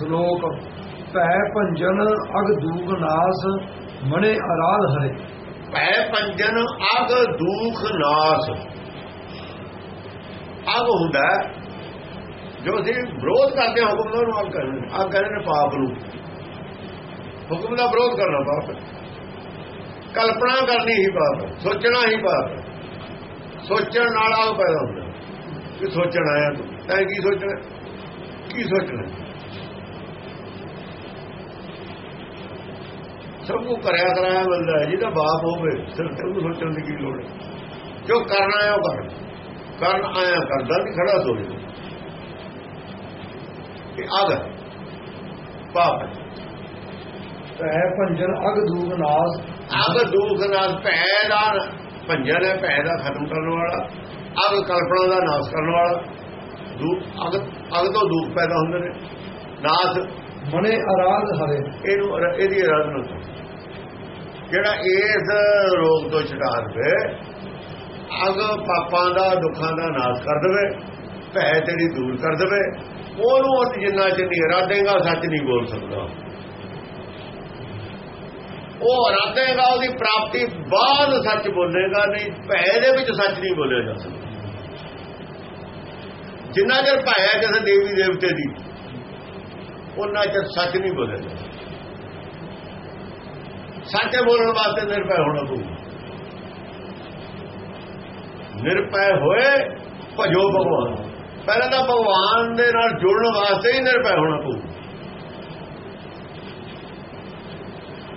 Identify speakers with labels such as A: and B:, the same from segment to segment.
A: ਸ਼ਲੋਕ, ਭੈ ਭੰਜਨ ਅਗ ਦੂਗ ਨਾਸ, ਮਣੇ ਅਰਾਧ ਹਰੇ।
B: ਭੈ ਪੰਜਨ ਅਗ ਦੁਖ ਨਾਸ। ਅਗ ਹੁੰਦਾ ਜੋ ਅਸੀਂ ਵਿਰੋਧ ਕਰਦੇ ਹਾਂ, ਹੁਕਮ ਦਾ ਉਹਨੂੰ ਅਗ ਕਹਿੰਦੇ ਨੇ, ਅਗ ਕਹਿੰਦੇ ਨੇ ਪਾਪ ਨੂੰ। ਹੁਕਮ ਦਾ ਵਿਰੋਧ ਕਰਨਾ ਪਾਪ। ਕਲਪਨਾ ਕਰਨੀ ਹੀ ਪਾਪ, ਸੋਚਣਾ ਹੀ ਪਾਪ। ਸੋਚਣ ਨਾਲ ਆਗ ਪੈਦਾ ਹੁੰਦਾ। ਕਿ ਸੋਚਣ ਆਇਆ ਤੂੰ, ਤੈਂ ਕੀ ਸੋਚਣਾ? ਕੀ ਸੋਚਣਾ? ਸਭ ਨੂੰ ਕਰਿਆ ਕਰਾਇਆ ਹੈ ਜਿਹਦਾ ਬਾਪ ਹੋਵੇ ਸਿਰ ਤੇ ਉਹਨੂੰ ਸੋਚਣ ਦੀ ਕੀ ਲੋੜ ਹੈ? ਜੋ ਕਰਨਾ ਹੈ ਉਹ ਕਰ ਕਰਨ ਆਇਆ ਕਰਦਾ ਨਹੀਂ ਖੜਾ ਸੋਚਦਾ ਕਿ ਆਗ ਪਾਪ ਹੈ।
A: ਭੰਜਨ ਅਗ ਦੂਗ ਨਾਸ।
B: ਅਗ ਦੁੱਖ ਨਾਲ ਭੈ ਦਾ ਭੰਜਨ ਹੈ ਭੈ ਦਾ ਖਤਮ ਕਰਨ ਵਾਲਾ। ਅਗ ਕਲਪਨਾ ਦਾ ਨਾਸ਼ ਕਰਨ ਵਾਲਾ। ਦੁੱਖ ਅਗ ਅਗ ਤੋਂ ਦੁੱਖ ਪੈਦਾ ਹੁੰਦੇ ਨੇ। ਨਾਸ਼
A: ਮਣੇ ਅਰਾਧ ਹਰੇ।
B: ਇਹਨੂੰ ਇਹਦੀ ਆਰਾਧਨਾ ਕਰੋ। ਜਿਹੜਾ ਇਸ ਰੋਗ ਤੋਂ ਛਡਾ ਦੇਵੇ, ਅਗ ਪਾਪਾਂ ਦਾ, ਦੁੱਖਾਂ ਦਾ ਨਾਸ਼ ਕਰ ਦੇਵੇ, ਭੈ ਤੇਰੀ ਦੂਰ ਕਰ ਦੇਵੇ, ਉਹਨੂੰ ਉਹ ਜਿੰਨਾ ਚਿਰ ਨਹੀਂ ਇਰਾਦੇਗਾ, ਸੱਚ ਨਹੀਂ ਬੋਲ ਸਕਦਾ। ਉਹ ਇਰਾਦੇਗਾ, ਉਹਦੀ ਪ੍ਰਾਪਤੀ ਬਾਅਦ ਸੱਚ ਬੋਲੇਗਾ, ਨਹੀਂ ਭੈ ਦੇ ਵਿੱਚ ਸੱਚ ਨਹੀਂ ਬੋਲਿਆ ਜਾ ਸਕਦਾ। ਜਿੰਨਾ ਚਿਰ ਭੈ ਹੈ ਕਿਸੇ ਦੇਵੀ ਦੇਵਤੇ ਦੀ, ਉਹਨਾਂ ਚਿਰ ਸੱਚ ਨਹੀਂ ਬੋਲਿਆ ਜਾ ਸੱਚ ਬੋਲਣ ਵਾਸਤੇ ਨਿਰਭੈ ਹੋਣਾ ਪਊ ਨਿਰਭੈ ਹੋਏ ਭਜੋ ਭਗਵਾਨ। ਪਹਿਲਾਂ ਤਾਂ ਭਗਵਾਨ ਦੇ ਨਾਲ ਜੁੜਨ ਵਾਸਤੇ ਹੀ ਨਿਰਭੈ ਹੋਣਾ ਪਊ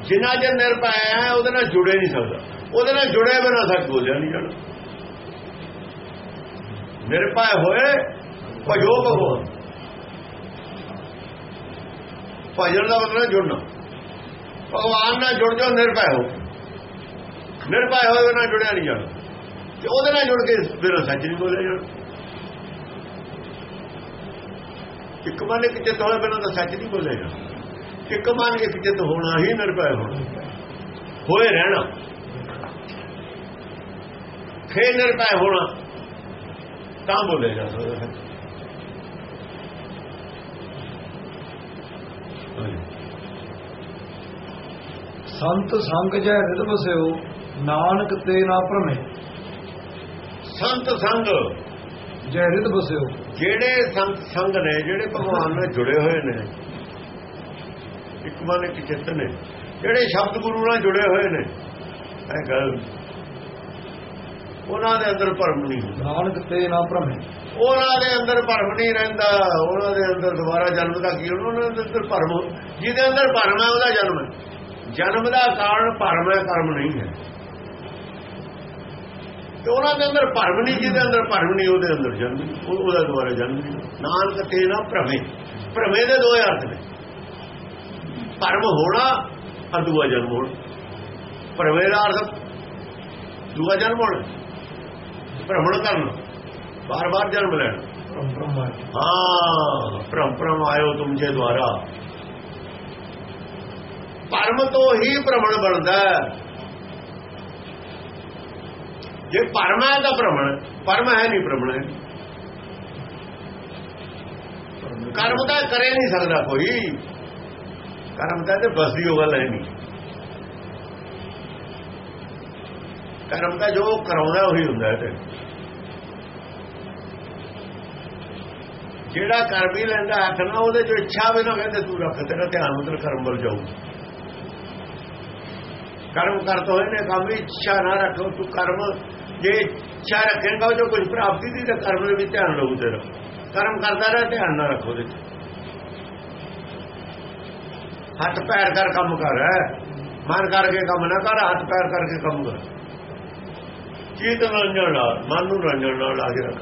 B: ਜਿੰਨਾ ਜੇ ਨਿਰਭੈ ਹੈ, ਉਹਦੇ ਨਾਲ ਜੁੜੇ ਨਹੀਂ ਸਕਦਾ। ਉਹਦੇ ਨਾਲ ਜੁੜੇ ਬਿਨਾ ਸੱਚ ਬੋਲਿਆ ਨਹੀਂ ਜਾਣਾ। ਨਿਰਭੈ ਹੋਏ ਭਜੋ ਭਗਵਾਨ। ਭਜਨ ਦਾ ਮਤਲਬ ਜੁੜਨਾ। ਭਗਵਾਨ ਨਾਲ ਜੁੜ ਜਾਓ, ਨਿਰਭੈ ਹੋ। ਨਿਰਭੈ ਹੋਏ ਨਾਲ ਜੁੜਿਆ ਨਹੀਂ ਜਾਣਾ। ਤੇ ਉਹਦੇ ਨਾਲ ਜੁੜ ਕੇ ਫਿਰ ਸੱਚ ਨਹੀਂ ਬੋਲਿਆ ਜਾਣਾ। ਇੱਕ ਮਨ ਇੱਕ ਚਿੱਤ ਹੋਏ ਬਿਨਾ ਤਾਂ ਸੱਚ ਨਹੀਂ ਬੋਲਿਆ ਜਾਣਾ। ਇੱਕ ਮਨ ਇੱਕ ਚਿੱਤ ਹੋਣਾ ਹੀ ਨਿਰਭੈ ਹੋਣਾ। ਹੋਏ ਰਹਿਣਾ। ਫੇ ਨਿਰਭੈ ਹੋਣਾ। ਤਾਂ ਬੋਲਿਆ ਜਾ ਸਕਦਾ ਹੈ।
A: ਸੰਤ ਸੰਗ ਜੈ ਰਿਦ ਵਸਿਓ ਨਾਨਕ ਤੇ ਨਾ ਭਰਮੇ।
B: ਸੰਤ ਸੰਗ।
A: ਜੈ ਰਿਦ ਵਸਿਓ
B: ਜਿਹੜੇ ਸੰਤ ਸੰਗ ਨੇ ਜਿਹੜੇ ਭਗਵਾਨ ਨਾਲ ਜੁੜੇ ਹੋਏ ਨੇ ਇੱਕ ਮਨ ਇੱਕ ਚਿੱਤ ਨੇ ਜਿਹੜੇ ਸ਼ਬਦ ਗੁਰੂ ਨਾਲ ਜੁੜੇ ਹੋਏ ਨੇ ਇਹ ਗੱਲ ਉਹਨਾਂ ਦੇ ਅੰਦਰ ਭਰਮ ਨਹੀਂ
A: ਨਾਨਕ ਤੇ ਨਾ ਭਰਮੇ।
B: ਉਹਨਾਂ ਦੇ ਅੰਦਰ ਭਰਮ ਨਹੀਂ ਰਹਿੰਦਾ। ਉਹਨਾਂ ਦੇ ਅੰਦਰ ਦੁਬਾਰਾ ਜਨਮ ਦਾ ਕੀ ਉਹਨਾਂ ਦੇ ਅੰਦਰ ਭਰਮ ਜਿਹਦੇ ਅੰਦਰ ਭਰਮ ਹੈ ਉਹਦਾ ਜਨਮ ਹੈ। ਜਨਮ ਦਾ ਕਾਰਨ ਭਰਮ ਹੈ ਕਰਮ ਨਹੀਂ ਹੈ। ਤੇ ਉਹਨਾਂ ਦੇ ਅੰਦਰ ਭਰਮ ਨਹੀਂ ਜਿਹਦੇ ਅੰਦਰ ਭਰਮ ਨਹੀਂ ਉਹਦੇ ਅੰਦਰ ਜਨਮ ਉਹਦਾ ਦੁਬਾਰਾ ਜਨਮ ਨਹੀਂ। ਨਾਨਕ ਤੇ ਨਾ ਭਰਮੇ। ਭਰਮੇ ਦੇ ਦੋ ਅਰਥ ਨੇ। ਭਰਮ ਹੋਣਾ ਔਰ ਦੂਆ ਜਨਮ ਹੋਣਾ। ਭਰਮੇ ਦਾ ਅਰਥ ਦੂਆ ਜਨਮ ਹੋਣਾ। ਭ੍ਰਮਣ ਕਰਨਾ। ਬਾਰ-ਬਾਰ ਜਨਮ ਲੈਣਾ। ਹਾਂ ਭ੍ਰਮ ਭ੍ਰਮ ਆਇਓ ਤੁਮਸੇ ਦੁਆਰਾ। ਭਰਮ ਤੋਂ ਹੀ ਭ੍ਰਮਣ ਬਣਦਾ ਜੇ ਭਰਮ ਹੈ ਤਾਂ ਭ੍ਰਮਣ ਭਰਮ ਹੈ ਨਹੀਂ ਭ੍ਰਮਣ ਹੈ। ਕਰਮ ਤਾਂ ਕਰੇ ਨਹੀਂ ਸਕਦਾ ਕੋਈ। ਕਰਮ ਤਾਂ ਤੇ ਬਸਦੀ ਉਹ ਗੱਲ ਹੈ ਨਹੀਂ। ਕਰਮ ਤਾਂ ਜੋ ਕਰਾਉਂਦਾ ਉਹੀ ਹੁੰਦਾ ਹੈ ਤੇ। ਜਿਹੜਾ ਕਰਮ ਹੀ ਲੈਂਦਾ ਹੱਥ ਨਾਲ, ਉਹਦੇ ਜੋ ਇੱਛਾ ਵੀ ਨਾ ਕਹਿੰਦੇ ਤੂੰ ਰੱਖ, ਤੇਰਾ ਧਿਆਨ ਉਧਰ ਕਰਮ ਵੱਲ ਜਾਊ। ਕਰਮ ਕਰਤ ਹੋਏ ਨੇ ਕੰਮ ਵੀ ਇੱਛਾ ਨਾ ਰੱਖੋ, ਤੂੰ ਕਰਮ, ਜੇ ਇੱਛਾ ਰੱਖੇਗਾ ਜੋ ਕੁਝ ਪ੍ਰਾਪਤੀ ਦੀ, ਤਾਂ ਕਰਮ ਦੇ ਵਿੱਚ ਧਿਆਨ ਰਹੂ। ਤੇਰਾ ਕਰਮ ਕਰਦਾ ਰਹਿ, ਧਿਆਨ ਨਾ ਰੱਖੋ ਉਹਦੇ ਹੱਥ ਪੈਰ ਕਰ ਕੰਮ ਕਰ ਮਨ ਕਰਕੇ ਕੰਮ ਨਾ ਕਰ, ਹੱਥ ਪੈਰ ਕਰਕੇ ਕੰਮ ਕਰ। ਚੀਤ ਰੰਜਣ ਨਾਲ ਮਨ ਨੂੰ ਰੰਜਣ ਨਾਲ ਲਾ ਕੇ ਰੱਖ।